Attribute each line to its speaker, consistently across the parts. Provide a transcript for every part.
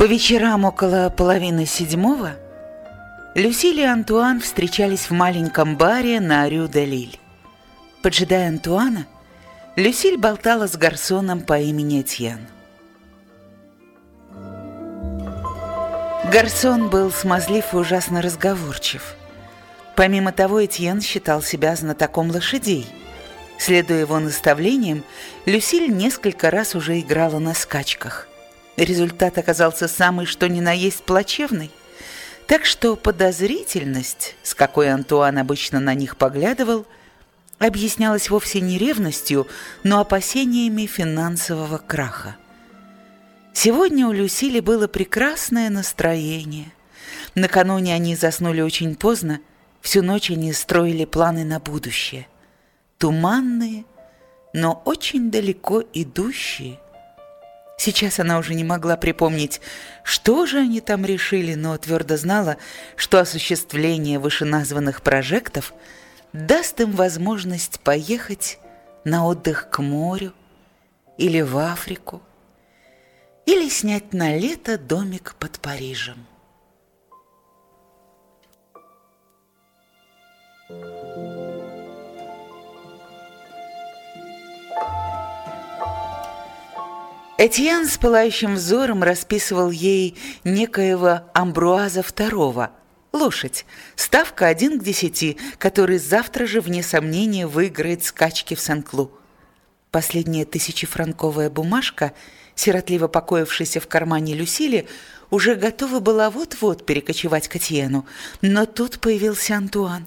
Speaker 1: По вечерам около половины седьмого Люсиль и Антуан встречались в маленьком баре на Рю-де-Лиль. Поджидая Антуана, Люсиль болтала с гарсоном по имени Этьен. Гарсон был смазлив и ужасно разговорчив. Помимо того, Этьен считал себя знатоком лошадей. Следуя его наставлениям, Люсиль несколько раз уже играла на скачках. Результат оказался самый что ни на есть плачевный. Так что подозрительность, с какой Антуан обычно на них поглядывал, объяснялась вовсе не ревностью, но опасениями финансового краха. Сегодня у Люсили было прекрасное настроение. Накануне они заснули очень поздно, всю ночь они строили планы на будущее. Туманные, но очень далеко идущие – Сейчас она уже не могла припомнить, что же они там решили, но твердо знала, что осуществление вышеназванных прожектов даст им возможность поехать на отдых к морю или в Африку, или снять на лето домик под Парижем. Этьян с пылающим взором расписывал ей некоего Амбруаза II, лошадь, ставка 1 к 10, который завтра же, вне сомнения, выиграет скачки в Сен-Клу. Последняя тысячефранковая бумажка, сиротливо покоившаяся в кармане Люсили, уже готова была вот-вот перекочевать к Этьену, но тут появился Антуан.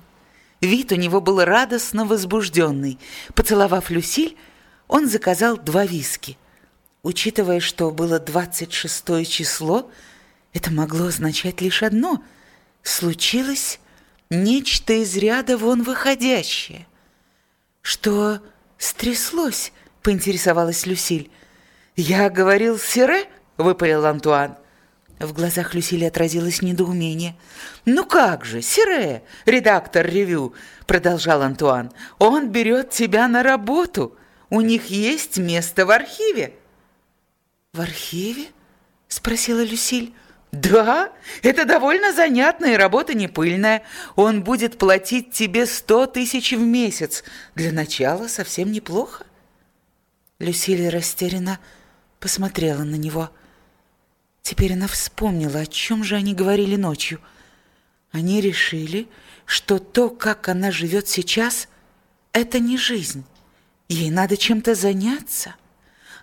Speaker 1: Вид у него был радостно возбужденный. Поцеловав Люсиль, он заказал два виски – Учитывая, что было 26 число, это могло означать лишь одно. Случилось нечто из ряда вон выходящее. «Что стряслось?» — поинтересовалась Люсиль. «Я говорил Сире?» — выпалил Антуан. В глазах Люсили отразилось недоумение. «Ну как же, Сире, редактор ревю!» — продолжал Антуан. «Он берет тебя на работу. У них есть место в архиве». «В архиве?» – спросила Люсиль. «Да, это довольно занятная работа не пыльная. Он будет платить тебе сто тысяч в месяц. Для начала совсем неплохо». Люсиль растерянно посмотрела на него. Теперь она вспомнила, о чем же они говорили ночью. Они решили, что то, как она живет сейчас, это не жизнь. Ей надо чем-то заняться.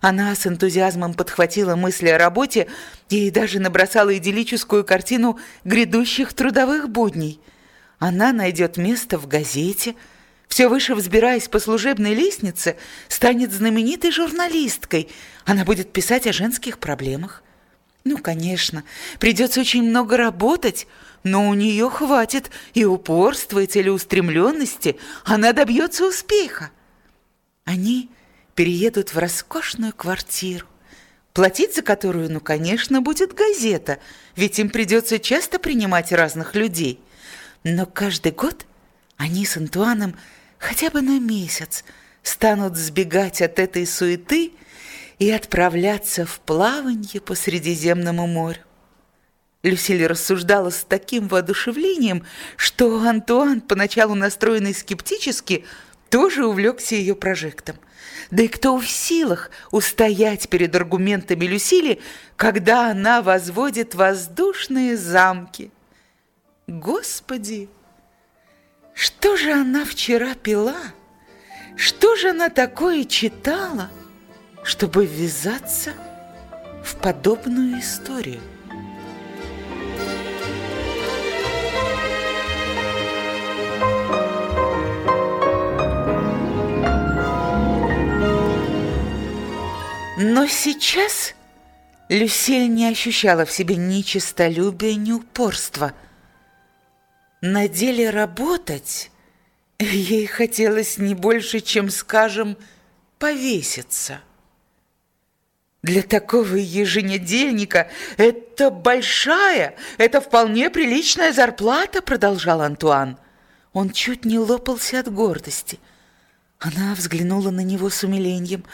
Speaker 1: Она с энтузиазмом подхватила мысли о работе и даже набросала идиллическую картину грядущих трудовых будней. Она найдет место в газете, все выше взбираясь по служебной лестнице, станет знаменитой журналисткой. Она будет писать о женских проблемах. Ну, конечно, придется очень много работать, но у нее хватит и упорства, и целеустремленности. Она добьется успеха. Они переедут в роскошную квартиру, платить за которую, ну, конечно, будет газета, ведь им придется часто принимать разных людей. Но каждый год они с Антуаном хотя бы на месяц станут сбегать от этой суеты и отправляться в плаванье по Средиземному морю. Люсиль рассуждала с таким воодушевлением, что Антуан, поначалу настроенный скептически, тоже увлекся ее прожектом – да и кто в силах устоять перед аргументами Люсили, когда она возводит воздушные замки? Господи, что же она вчера пила? Что же она такое читала, чтобы ввязаться в подобную историю? Но сейчас Люсиль не ощущала в себе ни честолюбия, ни упорства. На деле работать ей хотелось не больше, чем, скажем, повеситься. Для такого еженедельника это большая, это вполне приличная зарплата, продолжал Антуан. Он чуть не лопался от гордости. Она взглянула на него с умилением.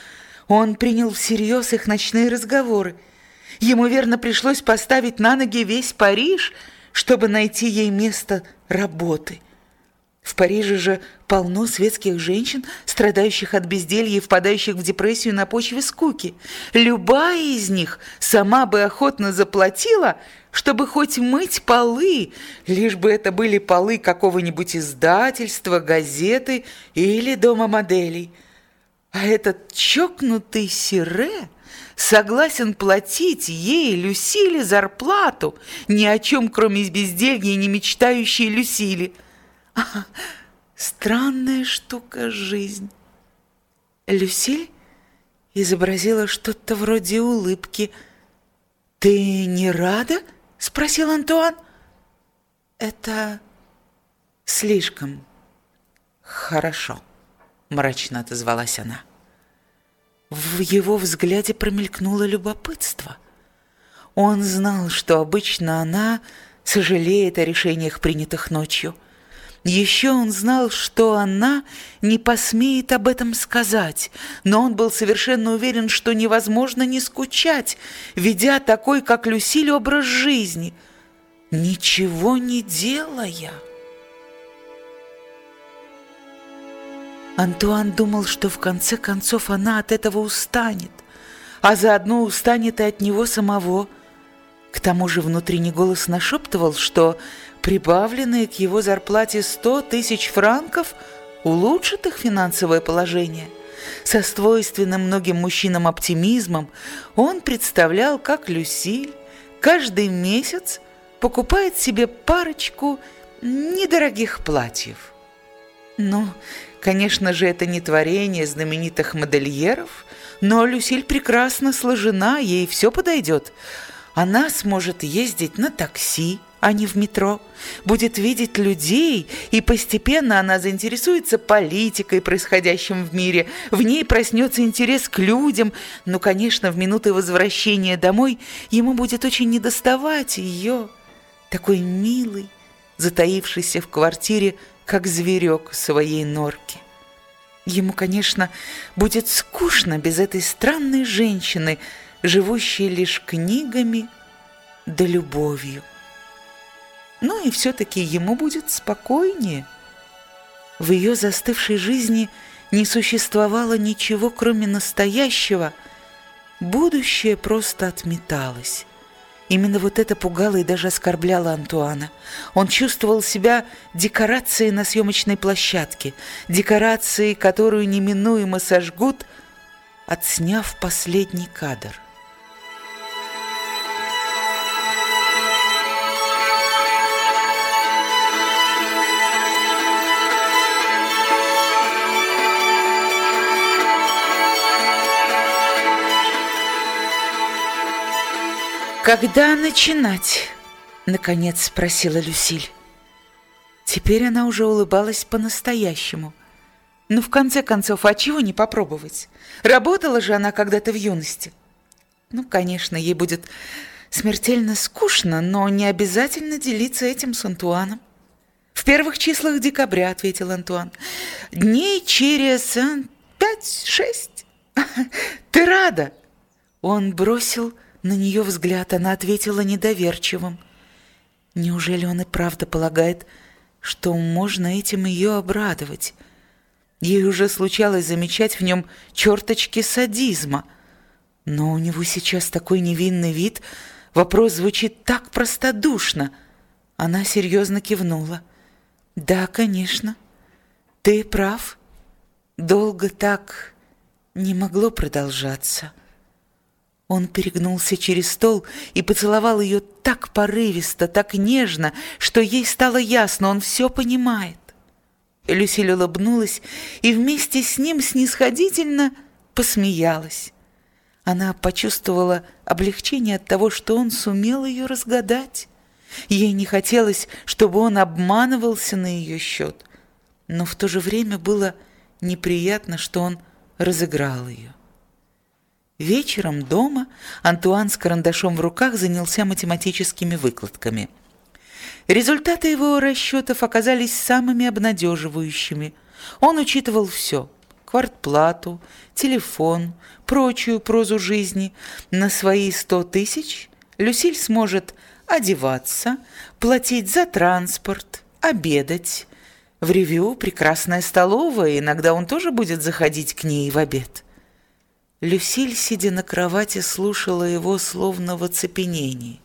Speaker 1: Он принял всерьез их ночные разговоры. Ему, верно, пришлось поставить на ноги весь Париж, чтобы найти ей место работы. В Париже же полно светских женщин, страдающих от безделья и впадающих в депрессию на почве скуки. Любая из них сама бы охотно заплатила, чтобы хоть мыть полы, лишь бы это были полы какого-нибудь издательства, газеты или дома моделей. А этот чокнутый Сире согласен платить ей, Люсиле, зарплату, ни о чем, кроме безделья, не мечтающей Люсили – странная штука жизнь. Люсиль изобразила что-то вроде улыбки. «Ты не рада?» — спросил Антуан. «Это слишком хорошо», — мрачно отозвалась она. В его взгляде промелькнуло любопытство. Он знал, что обычно она сожалеет о решениях, принятых ночью — еще он знал, что она не посмеет об этом сказать, но он был совершенно уверен, что невозможно не скучать, ведя такой, как Люсиль, образ жизни, ничего не делая. Антуан думал, что в конце концов она от этого устанет, а заодно устанет и от него самого. К тому же внутренний голос нашептывал, что прибавленные к его зарплате 100 тысяч франков улучшат их финансовое положение. Со свойственным многим мужчинам оптимизмом он представлял, как Люсиль каждый месяц покупает себе парочку недорогих платьев. Ну, конечно же, это не творение знаменитых модельеров, но Люсиль прекрасно сложена, ей все подойдет. Она сможет ездить на такси, а не в метро, будет видеть людей, и постепенно она заинтересуется политикой, происходящим в мире. В ней проснется интерес к людям, но, конечно, в минуты возвращения домой ему будет очень недоставать ее, такой милый, затаившийся в квартире, как зверек в своей норке. Ему, конечно, будет скучно без этой странной женщины, живущей лишь книгами да любовью. Ну и все-таки ему будет спокойнее. В ее застывшей жизни не существовало ничего, кроме настоящего. Будущее просто отметалось. Именно вот это пугало и даже оскорбляло Антуана. Он чувствовал себя декорацией на съемочной площадке, декорацией, которую неминуемо сожгут, отсняв последний кадр. «Когда начинать?» — наконец спросила Люсиль. Теперь она уже улыбалась по-настоящему. Ну, в конце концов, а чего не попробовать? Работала же она когда-то в юности. Ну, конечно, ей будет смертельно скучно, но не обязательно делиться этим с Антуаном. «В первых числах декабря», — ответил Антуан. «Дней через э, пять-шесть. Ты рада?» Он бросил на нее взгляд она ответила недоверчивым. Неужели он и правда полагает, что можно этим ее обрадовать? Ей уже случалось замечать в нем черточки садизма. Но у него сейчас такой невинный вид, вопрос звучит так простодушно. Она серьезно кивнула. «Да, конечно. Ты прав. Долго так не могло продолжаться». Он перегнулся через стол и поцеловал ее так порывисто, так нежно, что ей стало ясно, он все понимает. Люсиль улыбнулась и вместе с ним снисходительно посмеялась. Она почувствовала облегчение от того, что он сумел ее разгадать. Ей не хотелось, чтобы он обманывался на ее счет, но в то же время было неприятно, что он разыграл ее. Вечером дома Антуан с карандашом в руках занялся математическими выкладками. Результаты его расчетов оказались самыми обнадеживающими. Он учитывал все – квартплату, телефон, прочую прозу жизни. На свои сто тысяч Люсиль сможет одеваться, платить за транспорт, обедать. В ревю прекрасная столовая, иногда он тоже будет заходить к ней в обед. Люсиль, сидя на кровати, слушала его словно в оцепенении.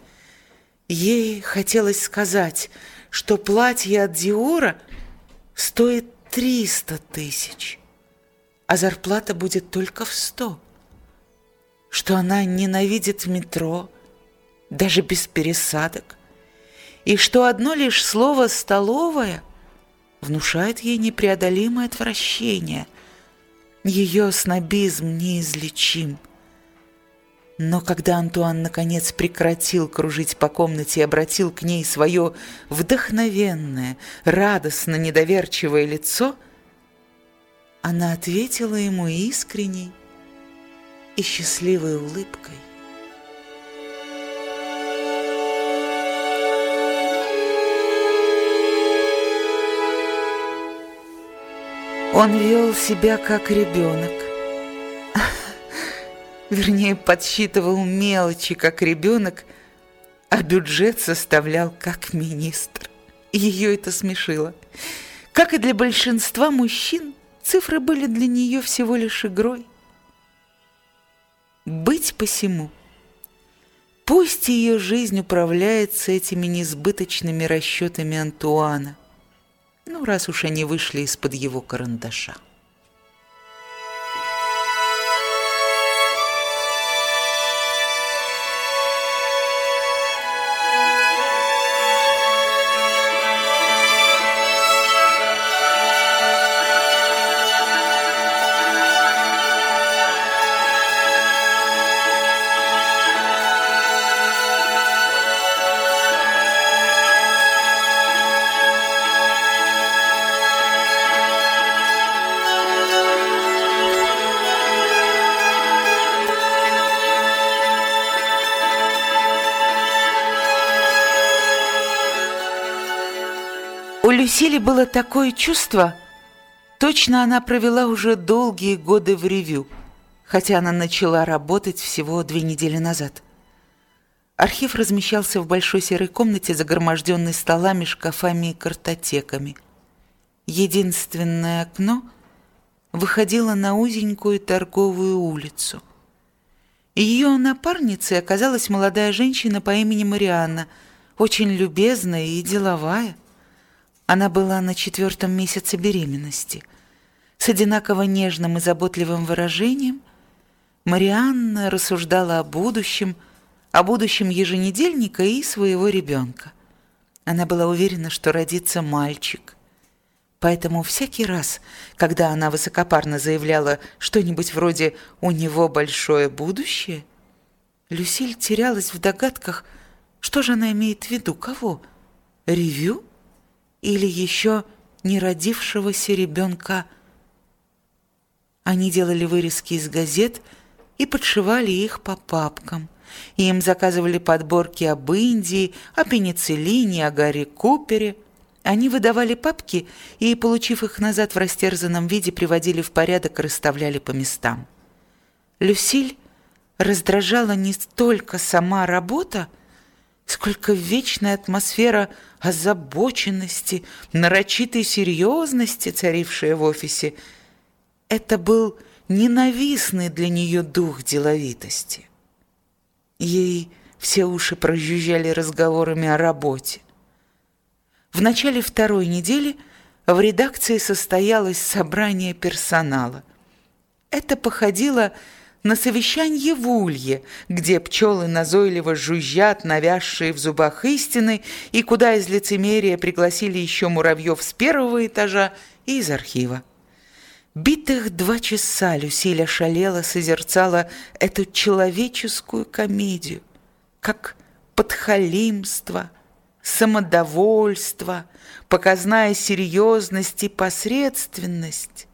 Speaker 1: Ей хотелось сказать, что платье от Диора стоит триста тысяч, а зарплата будет только в сто. Что она ненавидит метро, даже без пересадок, и что одно лишь слово «столовая» внушает ей непреодолимое отвращение – ее снобизм неизлечим. Но когда Антуан наконец прекратил кружить по комнате и обратил к ней свое вдохновенное, радостно недоверчивое лицо, она ответила ему искренней и счастливой улыбкой. Он вел себя как ребенок. Вернее, подсчитывал мелочи, как ребенок, а бюджет составлял как министр. Ее это смешило. Как и для большинства мужчин, цифры были для нее всего лишь игрой. Быть посему. Пусть ее жизнь управляется этими несбыточными расчетами Антуана ну, раз уж они вышли из-под его карандаша. У Люсили было такое чувство, точно она провела уже долгие годы в ревю, хотя она начала работать всего две недели назад. Архив размещался в большой серой комнате, загроможденной столами, шкафами и картотеками. Единственное окно выходило на узенькую торговую улицу. Ее напарницей оказалась молодая женщина по имени Марианна, очень любезная и деловая. Она была на четвертом месяце беременности. С одинаково нежным и заботливым выражением Марианна рассуждала о будущем, о будущем еженедельника и своего ребенка. Она была уверена, что родится мальчик. Поэтому всякий раз, когда она высокопарно заявляла что-нибудь вроде «у него большое будущее», Люсиль терялась в догадках, что же она имеет в виду, кого? Ревю? Или еще не родившегося ребенка. Они делали вырезки из газет и подшивали их по папкам. Им заказывали подборки об Индии, о пенициллине, о Гарри Купере. Они выдавали папки и, получив их назад в растерзанном виде, приводили в порядок и расставляли по местам. Люсиль раздражала не столько сама работа, сколько вечная атмосфера озабоченности, нарочитой серьезности, царившая в офисе. Это был ненавистный для нее дух деловитости. Ей все уши прожужжали разговорами о работе. В начале второй недели в редакции состоялось собрание персонала. Это походило на на совещанье в улье, где пчелы назойливо жужжат, навязшие в зубах истины, и куда из лицемерия пригласили еще муравьев с первого этажа и из архива. Битых два часа Люсиля шалела, созерцала эту человеческую комедию, как подхалимство, самодовольство, показная серьезность и посредственность.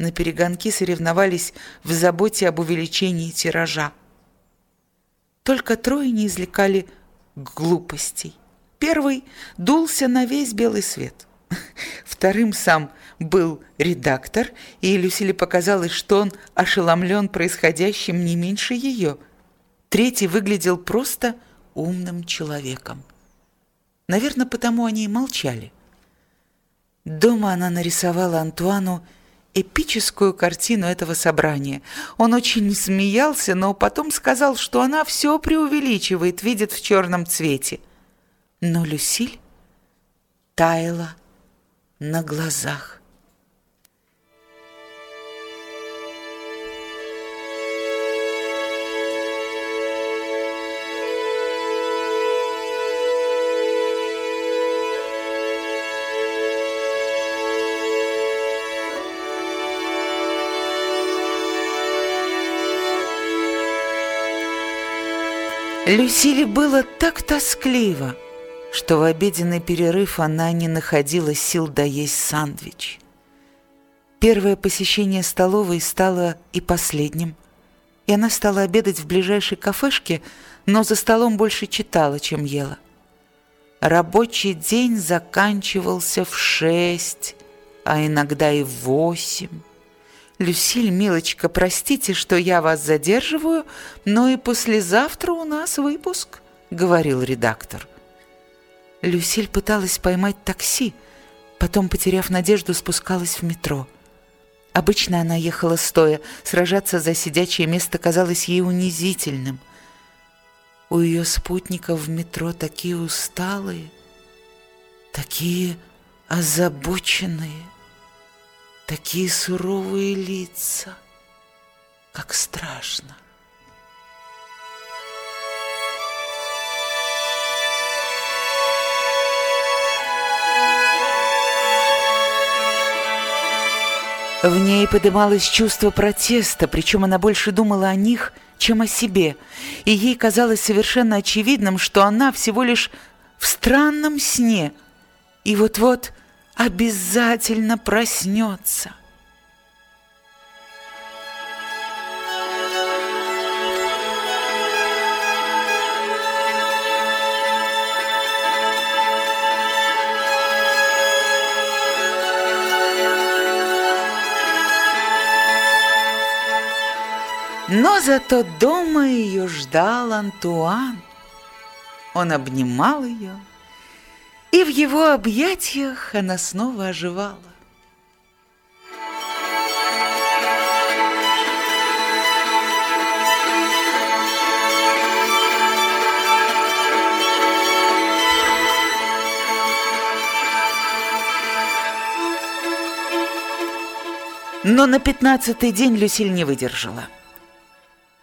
Speaker 1: На перегонки соревновались в заботе об увеличении тиража. Только трое не извлекали глупостей. Первый дулся на весь белый свет. Вторым сам был редактор, и Люсиле показалось, что он ошеломлен происходящим не меньше ее. Третий выглядел просто умным человеком. Наверное, потому они и молчали. Дома она нарисовала Антуану эпическую картину этого собрания. Он очень смеялся, но потом сказал, что она все преувеличивает, видит в черном цвете. Но Люсиль таяла на глазах. Люсиле было так тоскливо, что в обеденный перерыв она не находила сил доесть сандвич. Первое посещение столовой стало и последним, и она стала обедать в ближайшей кафешке, но за столом больше читала, чем ела. Рабочий день заканчивался в шесть, а иногда и в восемь. «Люсиль, милочка, простите, что я вас задерживаю, но и послезавтра у нас выпуск», — говорил редактор. Люсиль пыталась поймать такси, потом, потеряв надежду, спускалась в метро. Обычно она ехала стоя, сражаться за сидячее место казалось ей унизительным. У ее спутников в метро такие усталые, такие озабоченные такие суровые лица, как страшно. В ней подымалось чувство протеста, причем она больше думала о них, чем о себе, и ей казалось совершенно очевидным, что она всего лишь в странном сне, и вот-вот обязательно проснется. Но зато дома ее ждал Антуан. Он обнимал ее, и в его объятиях она снова оживала. Но на пятнадцатый день Люсиль не выдержала.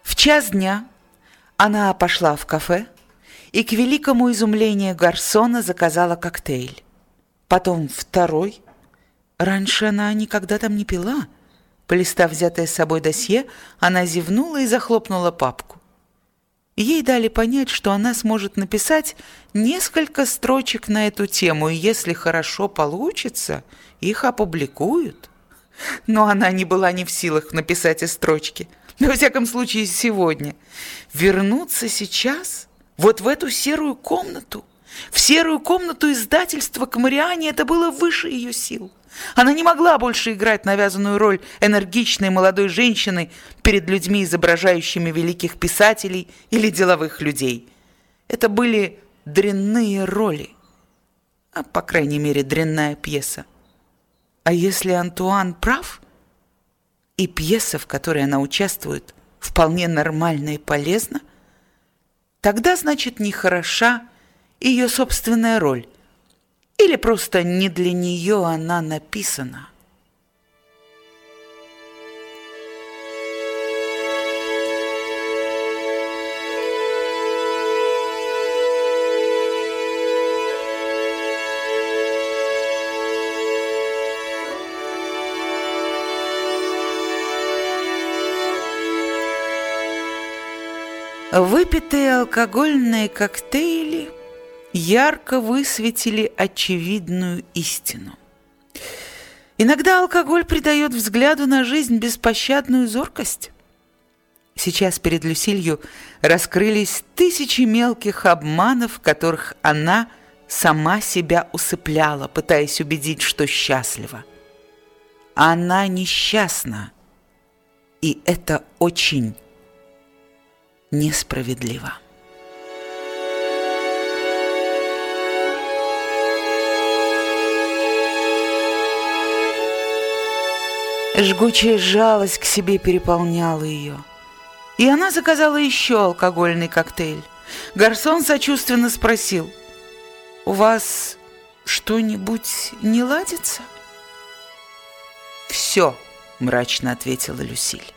Speaker 1: В час дня она пошла в кафе, и к великому изумлению гарсона заказала коктейль. Потом второй. Раньше она никогда там не пила. Полистав взятое с собой досье, она зевнула и захлопнула папку. Ей дали понять, что она сможет написать несколько строчек на эту тему, и если хорошо получится, их опубликуют. Но она не была не в силах написать и строчки. Во всяком случае, сегодня. Вернуться сейчас вот в эту серую комнату, в серую комнату издательства к Мариане это было выше ее сил. Она не могла больше играть навязанную роль энергичной молодой женщины перед людьми, изображающими великих писателей или деловых людей. Это были дрянные роли, а, по крайней мере, дрянная пьеса. А если Антуан прав, и пьеса, в которой она участвует, вполне нормальна и полезна, Тогда, значит, нехороша ее собственная роль. Или просто не для нее она написана. Выпитые алкогольные коктейли ярко высветили очевидную истину. Иногда алкоголь придает взгляду на жизнь беспощадную зоркость. Сейчас перед Люсилью раскрылись тысячи мелких обманов, которых она сама себя усыпляла, пытаясь убедить, что счастлива. Она несчастна, и это очень несправедливо. Жгучая жалость к себе переполняла ее. И она заказала еще алкогольный коктейль. Гарсон сочувственно спросил, «У вас что-нибудь не ладится?» «Все», — мрачно ответила Люсиль.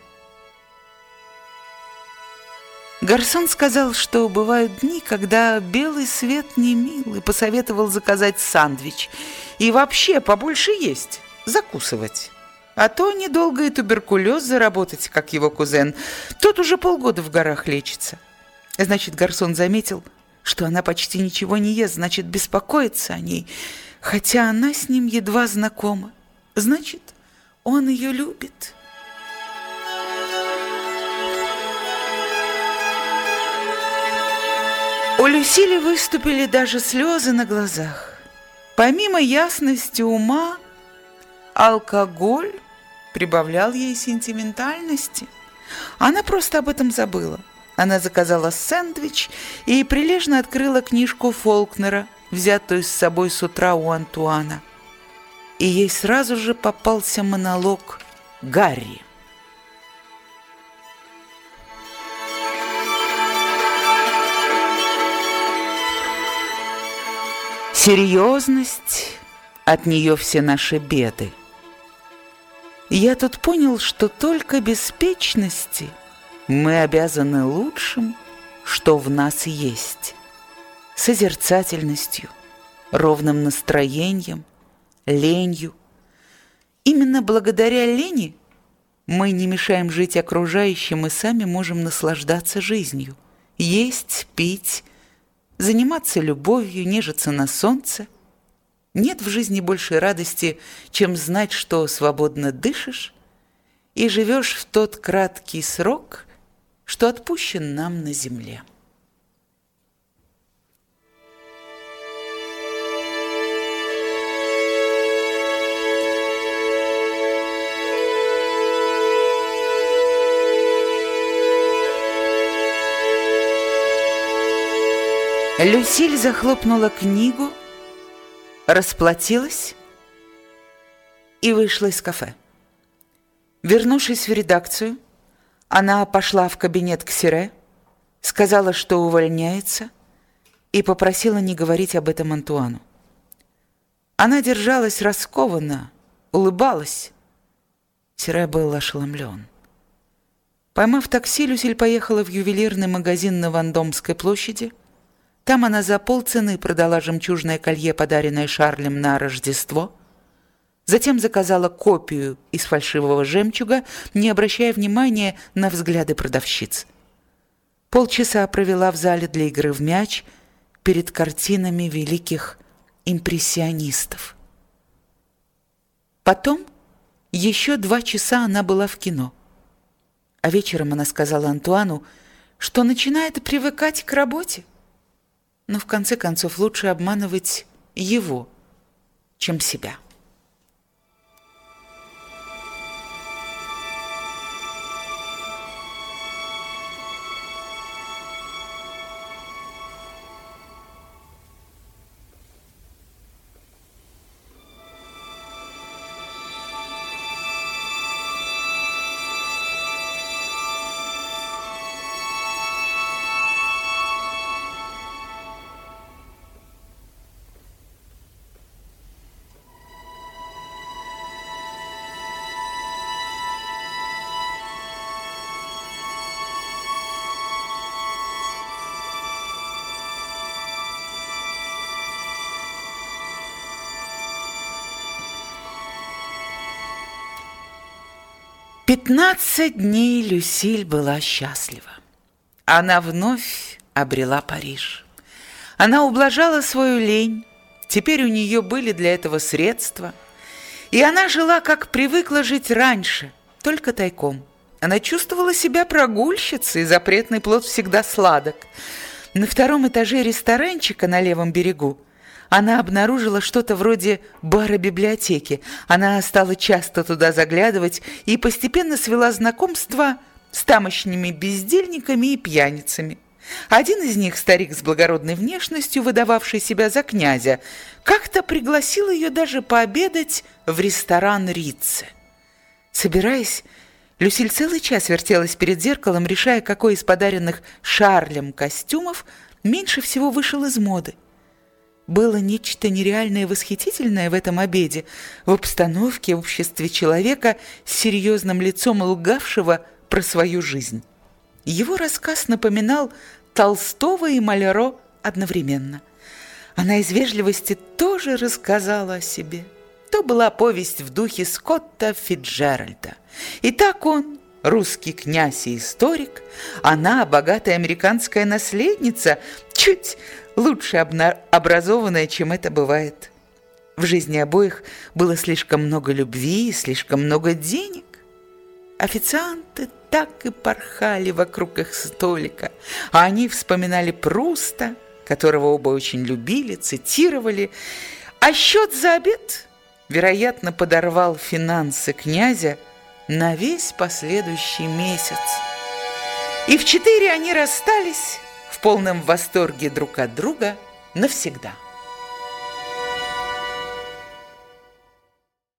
Speaker 1: Гарсон сказал, что бывают дни, когда белый свет не мил, и посоветовал заказать сандвич. И вообще побольше есть, закусывать. А то недолго и туберкулез заработать, как его кузен. Тот уже полгода в горах лечится. Значит, Гарсон заметил, что она почти ничего не ест, значит, беспокоится о ней, хотя она с ним едва знакома. Значит, он ее любит». У Люсили выступили даже слезы на глазах. Помимо ясности ума, алкоголь прибавлял ей сентиментальности. Она просто об этом забыла. Она заказала сэндвич и прилежно открыла книжку Фолкнера, взятую с собой с утра у Антуана. И ей сразу же попался монолог Гарри. Серьезность, от нее все наши беды. Я тут понял, что только беспечности мы обязаны лучшим, что в нас есть. Созерцательностью, ровным настроением, ленью. Именно благодаря лени мы не мешаем жить окружающим и сами можем наслаждаться жизнью. Есть, пить, заниматься любовью, нежиться на солнце. Нет в жизни большей радости, чем знать, что свободно дышишь и живешь в тот краткий срок, что отпущен нам на земле. Люсиль захлопнула книгу, расплатилась и вышла из кафе. Вернувшись в редакцию, она пошла в кабинет к Сире, сказала, что увольняется, и попросила не говорить об этом Антуану. Она держалась раскованно, улыбалась. Сире был ошеломлен. Поймав такси, Люсиль поехала в ювелирный магазин на Вандомской площади – там она за полцены продала жемчужное колье, подаренное Шарлем на Рождество. Затем заказала копию из фальшивого жемчуга, не обращая внимания на взгляды продавщиц. Полчаса провела в зале для игры в мяч перед картинами великих импрессионистов. Потом еще два часа она была в кино. А вечером она сказала Антуану, что начинает привыкать к работе но в конце концов лучше обманывать его, чем себя. Пятнадцать дней Люсиль была счастлива. она вновь обрела Париж. Она ублажала свою лень, теперь у нее были для этого средства, и она жила, как привыкла жить раньше, только тайком. Она чувствовала себя прогульщицей, запретный плод всегда сладок. На втором этаже ресторанчика на левом берегу она обнаружила что-то вроде бара-библиотеки. Она стала часто туда заглядывать и постепенно свела знакомство с тамошними бездельниками и пьяницами. Один из них, старик с благородной внешностью, выдававший себя за князя, как-то пригласил ее даже пообедать в ресторан Рице. Собираясь, Люсиль целый час вертелась перед зеркалом, решая, какой из подаренных Шарлем костюмов меньше всего вышел из моды. Было нечто нереальное и восхитительное в этом обеде, в обстановке, в обществе человека с серьезным лицом лгавшего про свою жизнь. Его рассказ напоминал Толстого и Маляро одновременно. Она из вежливости тоже рассказала о себе. То была повесть в духе Скотта Фитджеральда. И так он, русский князь и историк, она, богатая американская наследница, чуть лучше образованная, чем это бывает. В жизни обоих было слишком много любви и слишком много денег. Официанты так и порхали вокруг их столика, а они вспоминали Пруста, которого оба очень любили, цитировали, а счет за обед, вероятно, подорвал финансы князя на весь последующий месяц. И в четыре они расстались в полном восторге друг от друга навсегда.